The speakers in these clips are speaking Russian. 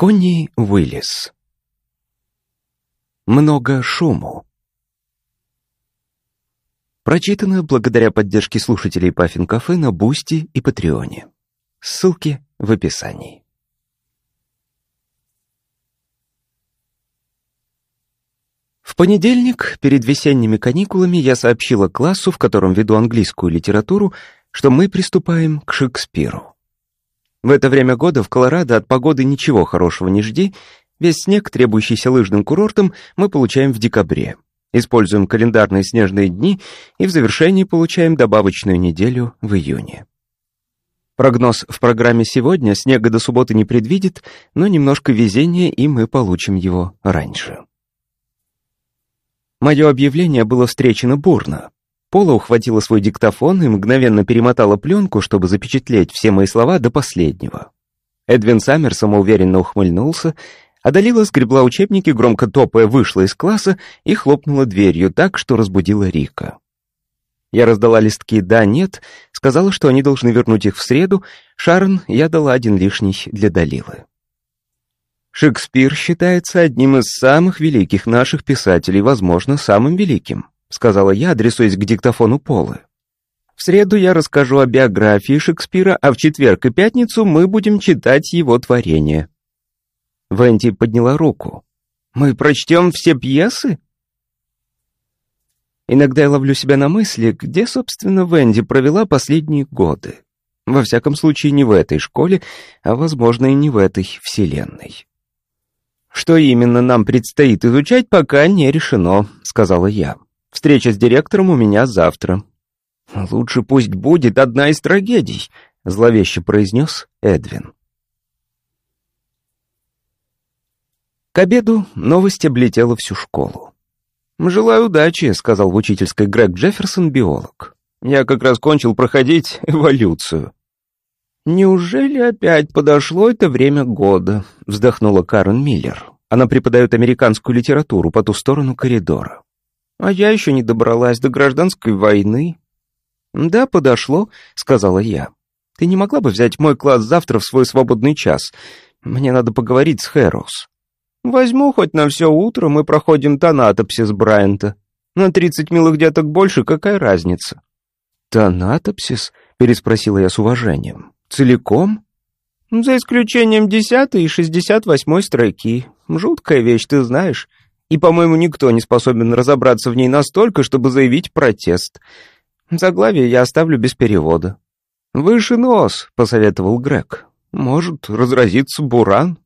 Конни Уиллис Много шуму Прочитано благодаря поддержке слушателей Puffin Cafe на Boosty и Патреоне. Ссылки в описании. В понедельник, перед весенними каникулами, я сообщила классу, в котором веду английскую литературу, что мы приступаем к Шекспиру. В это время года в Колорадо от погоды ничего хорошего не жди, весь снег, требующийся лыжным курортом, мы получаем в декабре. Используем календарные снежные дни и в завершении получаем добавочную неделю в июне. Прогноз в программе сегодня снега до субботы не предвидит, но немножко везения, и мы получим его раньше. Мое объявление было встречено бурно. Пола ухватила свой диктофон и мгновенно перемотала пленку, чтобы запечатлеть все мои слова до последнего. Эдвин Саммер самоуверенно ухмыльнулся, а Далила сгребла учебники, громко топая, вышла из класса и хлопнула дверью так, что разбудила Рика. Я раздала листки «да», «нет», сказала, что они должны вернуть их в среду, Шарон я дала один лишний для Далилы. Шекспир считается одним из самых великих наших писателей, возможно, самым великим, сказала я, адресуясь к диктофону Полы. В среду я расскажу о биографии Шекспира, а в четверг и пятницу мы будем читать его творения. Венди подняла руку. Мы прочтем все пьесы? Иногда я ловлю себя на мысли, где, собственно, Венди провела последние годы. Во всяком случае, не в этой школе, а, возможно, и не в этой вселенной. «Что именно нам предстоит изучать, пока не решено», — сказала я. «Встреча с директором у меня завтра». «Лучше пусть будет одна из трагедий», — зловеще произнес Эдвин. К обеду новость облетела всю школу. «Желаю удачи», — сказал в учительской Грег Джефферсон, биолог. «Я как раз кончил проходить эволюцию». «Неужели опять подошло это время года?» — вздохнула Карен Миллер. Она преподает американскую литературу по ту сторону коридора. «А я еще не добралась до гражданской войны». «Да, подошло», — сказала я. «Ты не могла бы взять мой класс завтра в свой свободный час? Мне надо поговорить с Хэрроуз». «Возьму хоть на все утро, мы проходим тонатопсис Брайанта. На тридцать милых деток больше, какая разница?» «Тонатопсис?» — переспросила я с уважением. Целиком? За исключением десятой и шестьдесят восьмой строки. Жуткая вещь, ты знаешь. И, по-моему, никто не способен разобраться в ней настолько, чтобы заявить протест. Заглавие я оставлю без перевода. «Выше нос», — посоветовал Грег. «Может разразиться буран».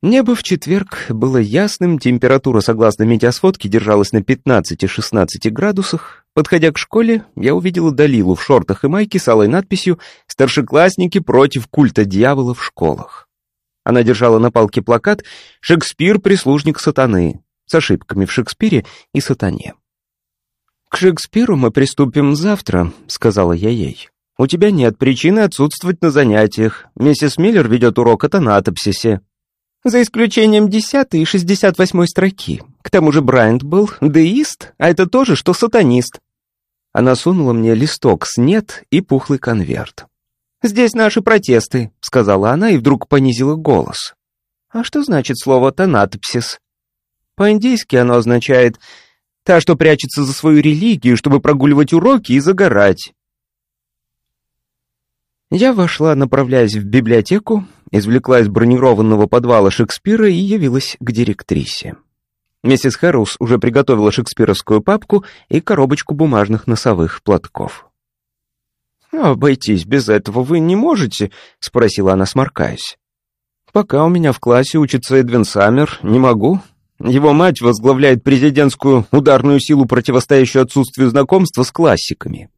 Небо в четверг было ясным, температура, согласно метеосводке, держалась на 15-16 градусах. Подходя к школе, я увидела Далилу в шортах и майке с алой надписью «Старшеклассники против культа дьявола в школах». Она держала на палке плакат «Шекспир – прислужник сатаны» с ошибками в Шекспире и сатане. «К Шекспиру мы приступим завтра», — сказала я ей. «У тебя нет причины отсутствовать на занятиях. Миссис Миллер ведет урок о тонатопсисе». За исключением десятой и шестьдесят восьмой строки. К тому же Брайант был деист, а это тоже, что сатанист. Она сунула мне листок с «нет» и пухлый конверт. «Здесь наши протесты», — сказала она и вдруг понизила голос. «А что значит слово «тонатопсис»?» По-индийски оно означает «та, что прячется за свою религию, чтобы прогуливать уроки и загорать». Я вошла, направляясь в библиотеку, извлекла из бронированного подвала Шекспира и явилась к директрисе. Миссис Хэрроуз уже приготовила шекспировскую папку и коробочку бумажных носовых платков. «Обойтись без этого вы не можете?» — спросила она, сморкаясь. «Пока у меня в классе учится Эдвин Саммер, не могу. Его мать возглавляет президентскую ударную силу, противостоящую отсутствию знакомства с классиками.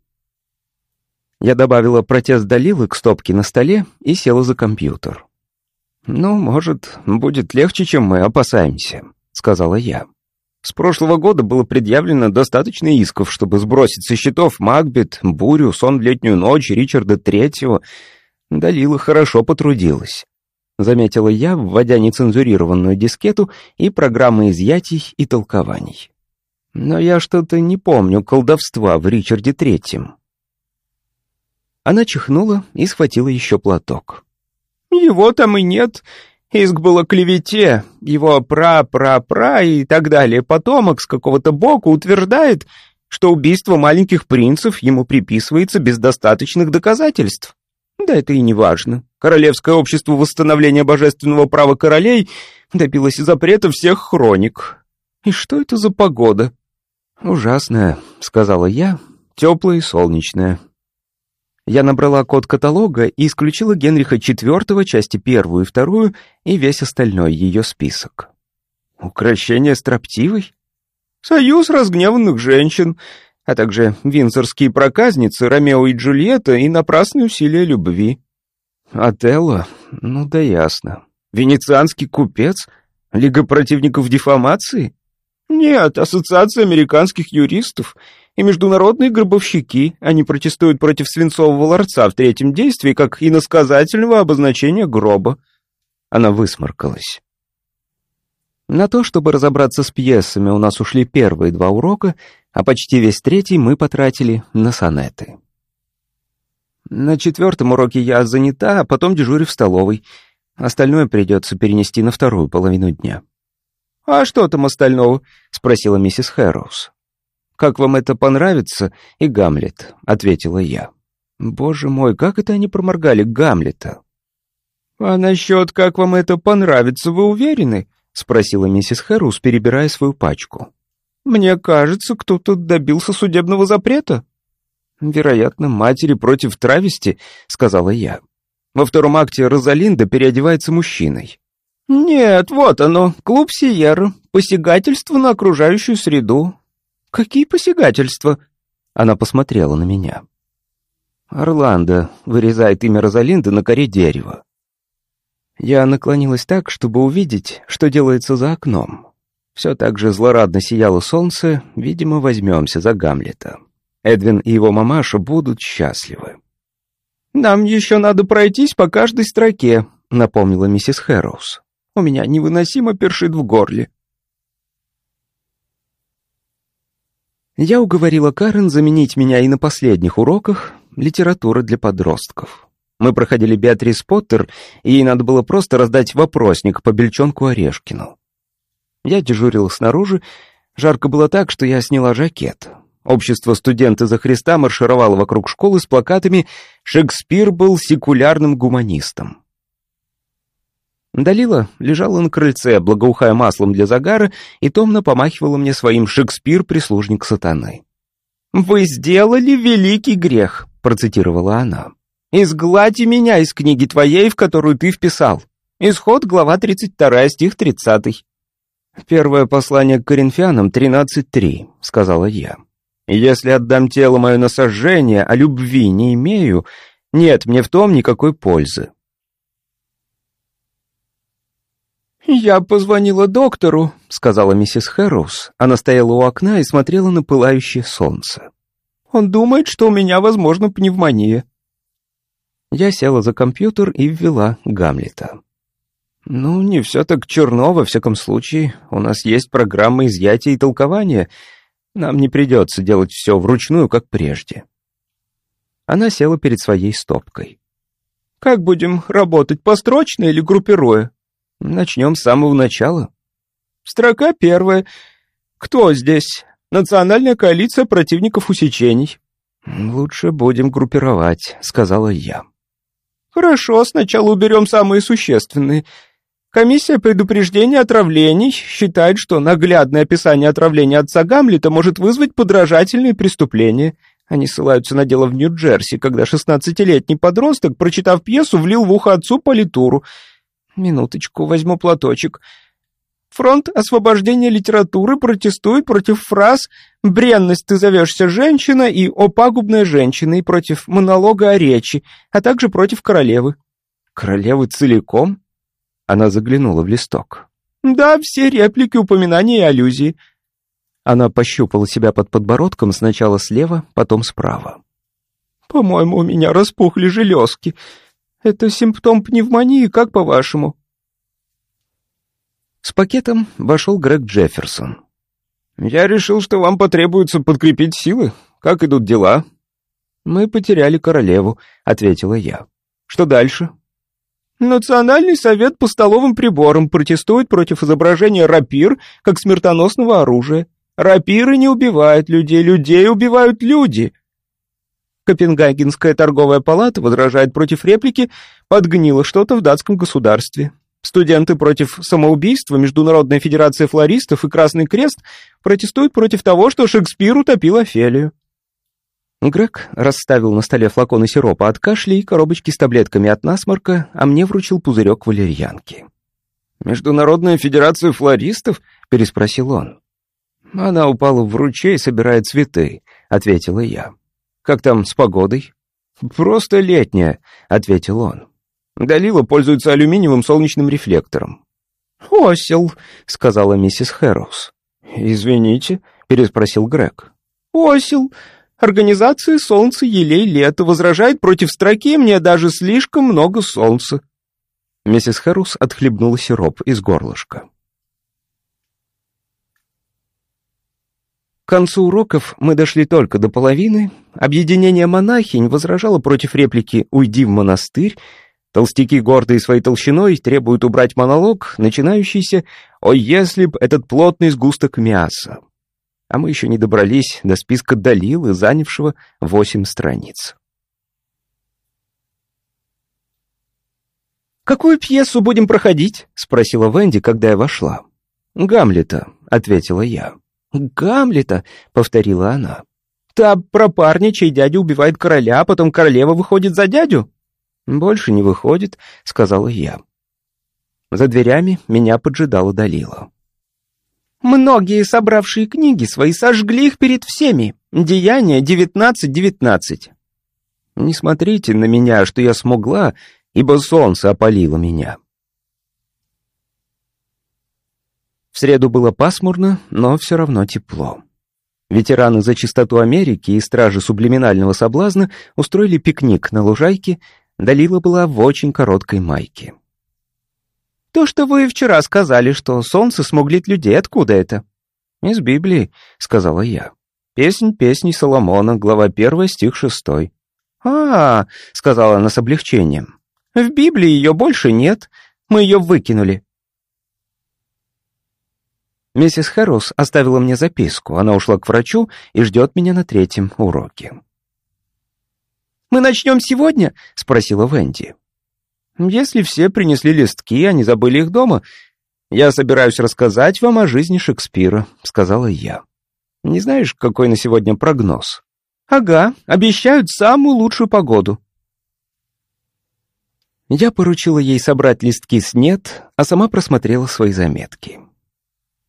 Я добавила протест Далилы к стопке на столе и села за компьютер. «Ну, может, будет легче, чем мы опасаемся», — сказала я. С прошлого года было предъявлено достаточно исков, чтобы сбросить со счетов Макбет, Бурю, Сон в летнюю ночь, Ричарда Третьего. Далила хорошо потрудилась. Заметила я, вводя нецензурированную дискету и программы изъятий и толкований. Но я что-то не помню колдовства в Ричарде Третьем. Она чихнула и схватила еще платок. «Его там и нет. Иск был о клевете. Его пра-пра-пра и так далее. Потомок с какого-то боку утверждает, что убийство маленьких принцев ему приписывается без достаточных доказательств. Да это и не важно. Королевское общество восстановления божественного права королей добилось запрета всех хроник. И что это за погода? «Ужасная», — сказала я, — «теплая и солнечная». Я набрала код каталога и исключила Генриха IV, части первую и вторую, и весь остальной ее список. Укращение строптивой? Союз разгневанных женщин, а также винзорские проказницы, Ромео и Джульетта и напрасные усилия любви. Отелло? Ну да ясно. Венецианский купец? Лига противников дефамации? Нет, Ассоциация американских юристов и международные гробовщики. Они протестуют против свинцового ларца в третьем действии как иносказательного обозначения гроба. Она высморкалась. На то, чтобы разобраться с пьесами, у нас ушли первые два урока, а почти весь третий мы потратили на сонеты. На четвертом уроке я занята, а потом дежурю в столовой. Остальное придется перенести на вторую половину дня. «А что там остального?» — спросила миссис Хэрроуз. «Как вам это понравится?» и «Гамлет», — ответила я. «Боже мой, как это они проморгали Гамлета?» «А насчет «как вам это понравится» вы уверены?» — спросила миссис Хэрроуз, перебирая свою пачку. «Мне кажется, кто-то добился судебного запрета». «Вероятно, матери против травести», — сказала я. Во втором акте Розалинда переодевается мужчиной. «Нет, вот оно, клуб Сиерра, посягательство на окружающую среду». «Какие посягательства?» Она посмотрела на меня. Орландо вырезает имя Розалинды на коре дерева. Я наклонилась так, чтобы увидеть, что делается за окном. Все так же злорадно сияло солнце, видимо, возьмемся за Гамлета. Эдвин и его мамаша будут счастливы. «Нам еще надо пройтись по каждой строке», — напомнила миссис Хэрроуз. У меня невыносимо першит в горле. Я уговорила Карен заменить меня и на последних уроках литература для подростков. Мы проходили Беатрис Поттер, и ей надо было просто раздать вопросник по Бельчонку Орешкину. Я дежурил снаружи, жарко было так, что я сняла жакет. Общество «Студенты за Христа» маршировало вокруг школы с плакатами «Шекспир был секулярным гуманистом». Далила лежала на крыльце, благоухая маслом для загара, и томно помахивала мне своим «Шекспир-прислужник сатаны». «Вы сделали великий грех», — процитировала она. «Изглади меня из книги твоей, в которую ты вписал. Исход, глава 32, стих 30». «Первое послание к Коринфянам 13.3», — сказала я. «Если отдам тело мое на сожжение, а любви не имею, нет мне в том никакой пользы. «Я позвонила доктору», — сказала миссис Хэрроуз. Она стояла у окна и смотрела на пылающее солнце. «Он думает, что у меня, возможно, пневмония». Я села за компьютер и ввела Гамлета. «Ну, не все так черно, во всяком случае. У нас есть программа изъятия и толкования. Нам не придется делать все вручную, как прежде». Она села перед своей стопкой. «Как будем работать, построчно или группируя?» Начнем с самого начала. Строка первая. Кто здесь? Национальная коалиция противников усечений. Лучше будем группировать, сказала я. Хорошо, сначала уберем самые существенные. Комиссия предупреждения отравлений считает, что наглядное описание отравления отца Гамлета может вызвать подражательные преступления. Они ссылаются на дело в Нью-Джерси, когда 16-летний подросток, прочитав пьесу, влил в ухо отцу политуру — Минуточку, возьму платочек. Фронт освобождения литературы протестует против фраз «бренность ты зовешься женщина» и «о пагубная женщина» и против монолога о речи, а также против королевы. Королевы целиком? Она заглянула в листок. Да, все реплики, упоминания и аллюзии. Она пощупала себя под подбородком сначала слева, потом справа. «По-моему, у меня распухли железки», это симптом пневмонии, как по-вашему?» С пакетом вошел Грег Джефферсон. «Я решил, что вам потребуется подкрепить силы. Как идут дела?» «Мы потеряли королеву», — ответила я. «Что дальше?» Национальный совет по столовым приборам протестует против изображения рапир как смертоносного оружия. Рапиры не убивают людей, людей убивают люди. Копенгагенская торговая палата возражает против реплики «подгнило что-то в датском государстве». Студенты против самоубийства, Международная федерация флористов и Красный Крест протестуют против того, что Шекспир утопил Офелию. Грег расставил на столе флаконы сиропа от кашля и коробочки с таблетками от насморка, а мне вручил пузырек валерьянки. «Международная федерация флористов?» — переспросил он. «Она упала в ручей, собирая цветы», — ответила я. «Как там с погодой?» «Просто летняя», — ответил он. Далила пользуется алюминиевым солнечным рефлектором. «Осел», — сказала миссис Хэрроуз. «Извините», — переспросил Грег. «Осел. Организация «Солнце, елей, лето» возражает против строки «Мне даже слишком много солнца». Миссис Хэрус отхлебнула сироп из горлышка. К концу уроков мы дошли только до половины. Объединение монахинь возражало против реплики «Уйди в монастырь», Толстяки, гордые своей толщиной, требуют убрать монолог, начинающийся «О, если б этот плотный сгусток мяса!» а мы еще не добрались до списка Далилы, занявшего восемь страниц. «Какую пьесу будем проходить?» — спросила Венди, когда я вошла. «Гамлета», — ответила я. «Гамлета», — повторила она. «Та про парня, чей дядя убивает короля, а потом королева выходит за дядю?» «Больше не выходит», — сказала я. За дверями меня поджидала Далила. Многие, собравшие книги свои, сожгли их перед всеми. Деяние 19.19. Не смотрите на меня, что я смогла, ибо солнце опалило меня. В среду было пасмурно, но все равно тепло. Ветераны за чистоту Америки и стражи сублиминального соблазна устроили пикник на лужайке, Далила была в очень короткой майке. То, что вы вчера сказали, что солнце смуглит людей, откуда это? Из Библии, сказала я. Песнь песней Соломона, глава 1, стих 6. А, сказала она с облегчением. В Библии ее больше нет. Мы ее выкинули. Миссис Хэррус оставила мне записку. Она ушла к врачу и ждет меня на третьем уроке. «Мы начнем сегодня?» — спросила Венди. Если все принесли листки, а не забыли их дома, я собираюсь рассказать вам о жизни Шекспира», — сказала я. «Не знаешь, какой на сегодня прогноз?» «Ага, обещают самую лучшую погоду». Я поручила ей собрать листки с «нет», а сама просмотрела свои заметки.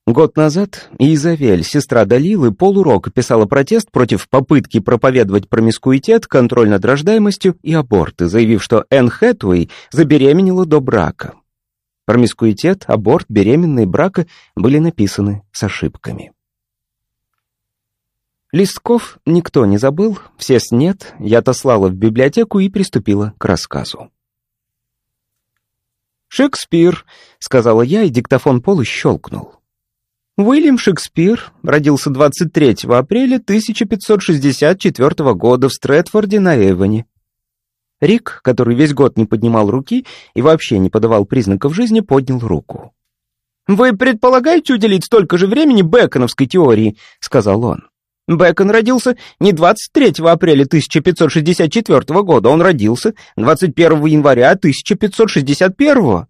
Год назад Изавель, сестра Далилы, полурока писала протест против попытки проповедовать промискуитет, контроль над рождаемостью и аборты, заявив, что Энн Хэтуэй забеременела до брака. Промискуитет, аборт, беременные брака были написаны с ошибками. Листков никто не забыл, все с «нет», я отослала в библиотеку и приступила к рассказу. «Шекспир», — сказала я, и диктофон Пола щелкнул. Уильям Шекспир родился 23 апреля 1564 года в Стрэдфорде на Эвоне. Рик, который весь год не поднимал руки и вообще не подавал признаков жизни, поднял руку. «Вы предполагаете уделить столько же времени Бэконовской теории?» — сказал он. Бэкон родился не 23 апреля 1564 года, он родился 21 января 1561.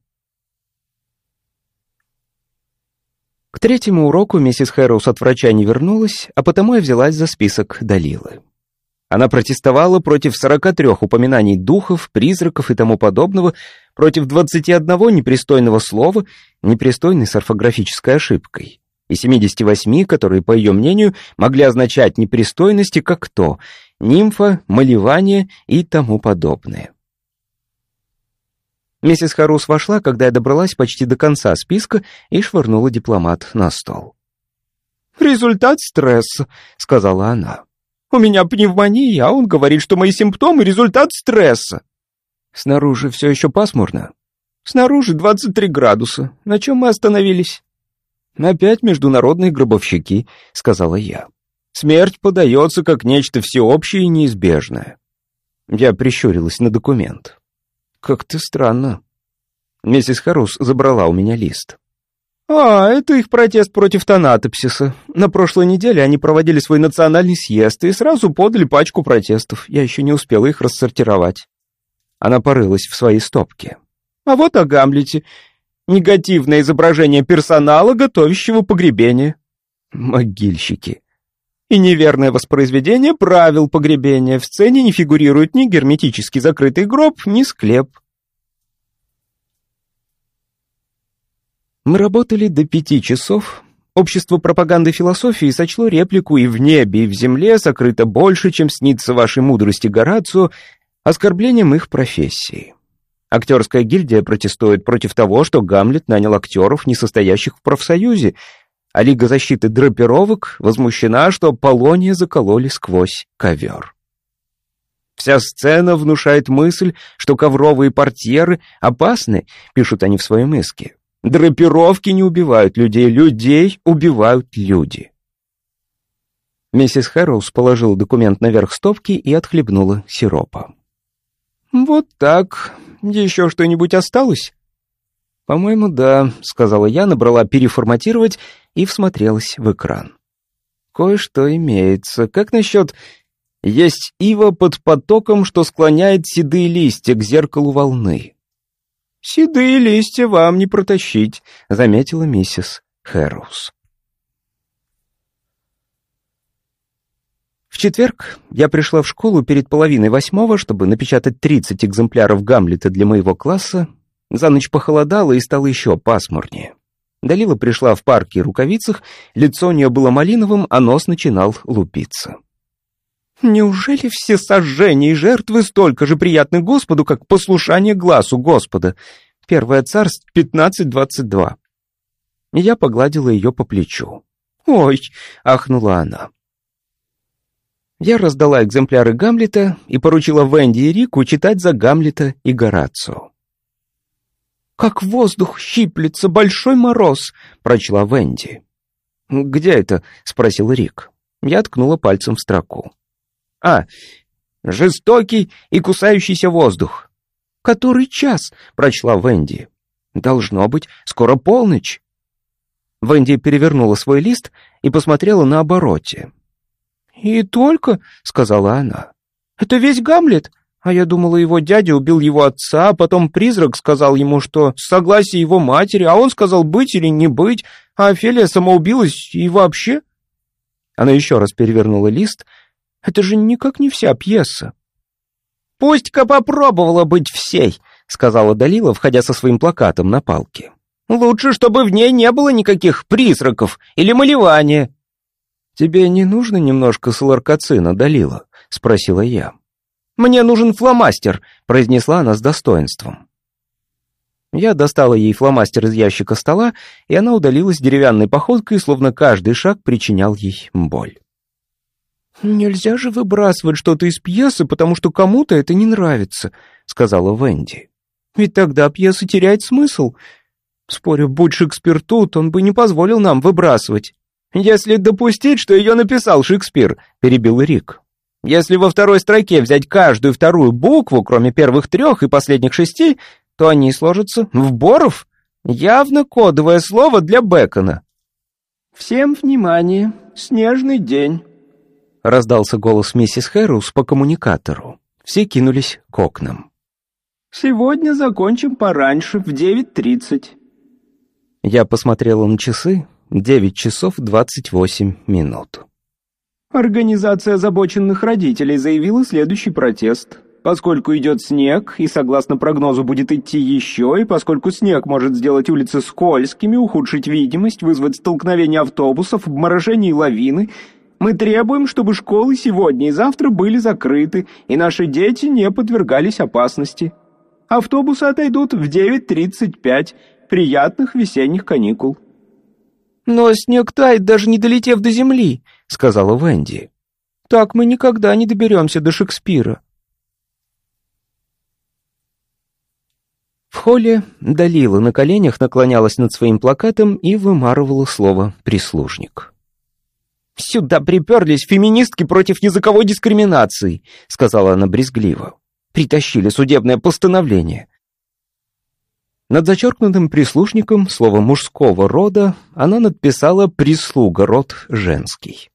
К третьему уроку миссис Хэрроуз от врача не вернулась, а потому я взялась за список Далилы. Она протестовала против 43 упоминаний духов, призраков и тому подобного, против 21 непристойного слова, непристойной с орфографической ошибкой, и 78, которые, по ее мнению, могли означать непристойности как то, нимфа, малевание и тому подобное. Миссис Харус вошла, когда я добралась почти до конца списка и швырнула дипломат на стол. «Результат стресса», — сказала она. «У меня пневмония, а он говорит, что мои симптомы — результат стресса». «Снаружи все еще пасмурно?» «Снаружи 23 градуса. На чем мы остановились?» «Опять международные гробовщики», — сказала я. Смерть подается как нечто всеобщее и неизбежное. Я прищурилась на документ. Как-то странно. Миссис Харус забрала у меня лист. «А, это их протест против тонатопсиса. На прошлой неделе они проводили свой национальный съезд и сразу подали пачку протестов. Я еще не успела их рассортировать». Она порылась в своей стопке. «А вот о Гамлете. Негативное изображение персонала, готовящего погребение». «Могильщики». И неверное воспроизведение правил погребения. В сцене не фигурирует ни герметически закрытый гроб, ни склеп. Мы работали до пяти часов. Общество пропаганды философии сочло реплику «И в небе, и в земле сокрыто больше, чем снится вашей мудрости Горацио» оскорблением их профессии. Актерская гильдия протестует против того, что Гамлет нанял актеров, не состоящих в профсоюзе, а Лига защиты драпировок возмущена, что Полония закололи сквозь ковер. Вся сцена внушает мысль, что ковровые портьеры опасны, пишут они в своем иске. Драпировки не убивают людей, людей убивают люди. Миссис Хэрроуз положила документ наверх стопки и отхлебнула сиропа. «Вот так. Еще что-нибудь осталось?» «По-моему, да», — сказала я, набрала «переформатировать» и всмотрелась в экран. «Кое-что имеется. Как насчет «Есть ива под потоком, что склоняет седые листья к зеркалу волны»?» «Седые листья вам не протащить», — заметила миссис Хэрроуз. В четверг я пришла в школу перед половиной восьмого, чтобы напечатать 30 экземпляров Гамлета для моего класса. За ночь похолодало и стало еще пасмурнее. Далила пришла в парке и рукавицах, лицо у нее было малиновым, а нос начинал лупиться. Неужели все сожжения и жертвы столько же приятны Господу, как послушание глазу Господа? Первое царство 15.22. Я погладила ее по плечу. «Ой!» — ахнула она. Я раздала экземпляры Гамлета и поручила Венди и Рику читать за Гамлета и Горацио. «Как воздух щиплется, большой мороз!» — прочла Венди. «Где это?» — спросил Рик. Я ткнула пальцем в строку. А, жестокий и кусающийся воздух. «Который час?» — прочла Венди. «Должно быть, скоро полночь». Венди перевернула свой лист и посмотрела на обороте. «И только», — сказала она, — «это весь Гамлет? А я думала, его дядя убил его отца, а потом призрак сказал ему, что согласие его матери, а он сказал быть или не быть, а Офелия самоубилась и вообще...» Она еще раз перевернула лист — это же никак не вся пьеса. «Пусть-ка попробовала быть всей», — сказала Далила, входя со своим плакатом на палке. «Лучше, чтобы в ней не было никаких призраков или малевания». «Тебе не нужно немножко соларкоцина, Далила?» — спросила я. «Мне нужен фломастер», — произнесла она с достоинством. Я достала ей фломастер из ящика стола, и она удалилась деревянной походкой, словно каждый шаг причинял ей боль. «Нельзя же выбрасывать что-то из пьесы, потому что кому-то это не нравится», — сказала Венди. «Ведь тогда пьеса теряет смысл. Спорю, будь Шекспир тут, он бы не позволил нам выбрасывать». «Если допустить, что ее написал Шекспир», — перебил Рик. «Если во второй строке взять каждую вторую букву, кроме первых трех и последних шести, то они сложатся в Боров. Явно кодовое слово для Бекона». «Всем внимание! Снежный день!» Раздался голос миссис Хэрус по коммуникатору. Все кинулись к окнам. «Сегодня закончим пораньше, в 9.30». Я посмотрела на часы. Девять часов двадцать восемь минут. Организация озабоченных родителей заявила следующий протест. Поскольку идет снег, и согласно прогнозу будет идти еще, и поскольку снег может сделать улицы скользкими, ухудшить видимость, вызвать столкновение автобусов, обморожение и лавины, мы требуем, чтобы школы сегодня и завтра были закрыты, и наши дети не подвергались опасности. Автобусы отойдут в 9.35. Приятных весенних каникул». «Но снег тает, даже не долетев до земли», — сказала Венди. «Так мы никогда не доберемся до Шекспира». В холле Далила на коленях наклонялась над своим плакатом и вымарывала слово «прислужник». «Сюда приперлись феминистки против языковой дискриминации», — сказала она брезгливо. «Притащили судебное постановление». Над зачеркнутым прислушником слово мужского рода она надписала «прислуга род женский».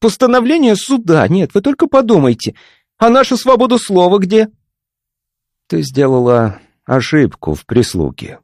«Постановление суда, нет, вы только подумайте. А наша свобода слова где?» Ты сделала ошибку в прислуге.